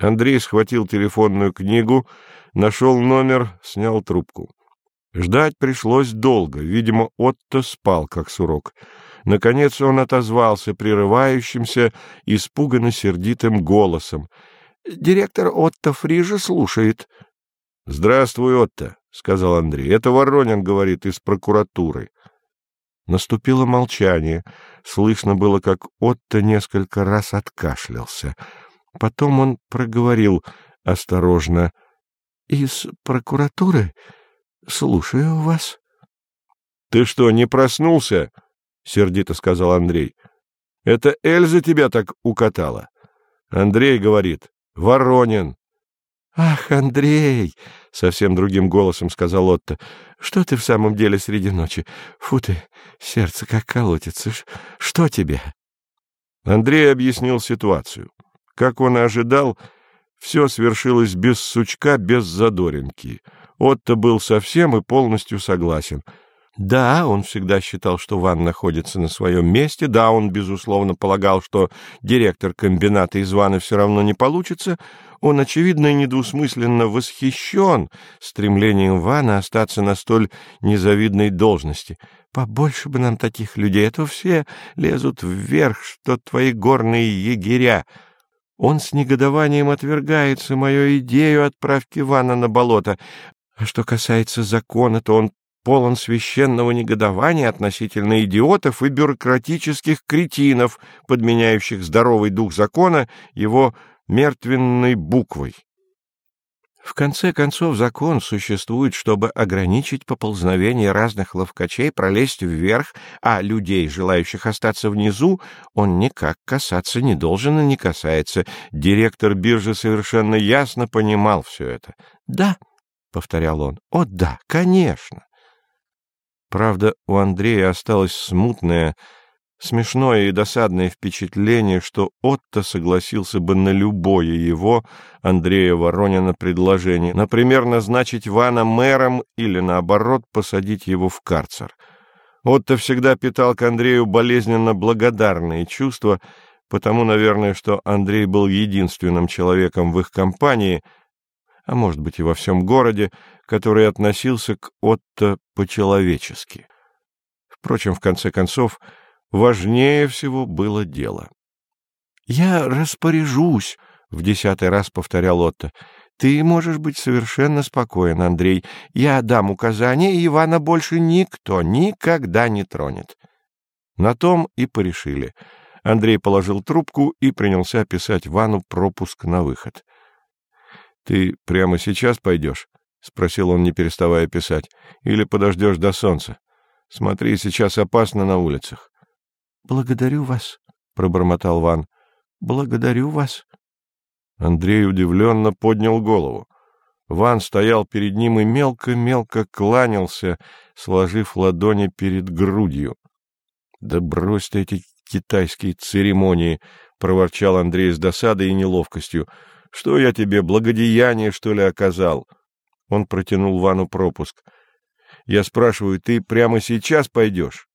Андрей схватил телефонную книгу, нашел номер, снял трубку. Ждать пришлось долго. Видимо, Отто спал, как сурок. Наконец он отозвался прерывающимся, испуганно сердитым голосом. — Директор Отто Фрижа слушает. — Здравствуй, Отто, — сказал Андрей. — Это Воронин говорит из прокуратуры. Наступило молчание. Слышно было, как Отто несколько раз откашлялся. Потом он проговорил осторожно. — Из прокуратуры? Слушаю вас. — Ты что, не проснулся? — сердито сказал Андрей. — Это Эльза тебя так укатала. Андрей говорит. — Воронин. — Ах, Андрей! — совсем другим голосом сказал Отто. — Что ты в самом деле среди ночи? Фу ты, сердце как колотится. Что тебе? Андрей объяснил ситуацию. Как он и ожидал, все свершилось без сучка, без задоринки. Отто был совсем и полностью согласен. Да, он всегда считал, что Ван находится на своем месте. Да, он, безусловно, полагал, что директор комбината из Вана все равно не получится. Он, очевидно и недвусмысленно восхищен стремлением Вана остаться на столь незавидной должности. Побольше бы нам таких людей, а то все лезут вверх, что твои горные егеря. Он с негодованием отвергает мою идею отправки Вана на болото, а что касается закона, то он полон священного негодования относительно идиотов и бюрократических кретинов, подменяющих здоровый дух закона его мертвенной буквой. В конце концов, закон существует, чтобы ограничить поползновение разных ловкачей, пролезть вверх, а людей, желающих остаться внизу, он никак касаться не должен и не касается. Директор биржи совершенно ясно понимал все это. Да, — повторял он. — О, да, конечно! Правда, у Андрея осталось смутное, смешное и досадное впечатление, что Отто согласился бы на любое его, Андрея Воронина, предложение, например, назначить Вана мэром или, наоборот, посадить его в карцер. Отто всегда питал к Андрею болезненно благодарные чувства, потому, наверное, что Андрей был единственным человеком в их компании — а может быть и во всем городе, который относился к Отто по-человечески. Впрочем, в конце концов, важнее всего было дело. — Я распоряжусь, — в десятый раз повторял Отто. — Ты можешь быть совершенно спокоен, Андрей. Я дам указание, и Ивана больше никто никогда не тронет. На том и порешили. Андрей положил трубку и принялся писать Вану пропуск на выход. — Ты прямо сейчас пойдешь? — спросил он, не переставая писать. — Или подождешь до солнца? Смотри, сейчас опасно на улицах. — Благодарю вас, — пробормотал Ван. — Благодарю вас. Андрей удивленно поднял голову. Ван стоял перед ним и мелко-мелко кланялся, сложив ладони перед грудью. — Да брось ты эти китайские церемонии! — проворчал Андрей с досадой и неловкостью. Что я тебе, благодеяние, что ли, оказал? Он протянул Вану пропуск. Я спрашиваю, ты прямо сейчас пойдешь?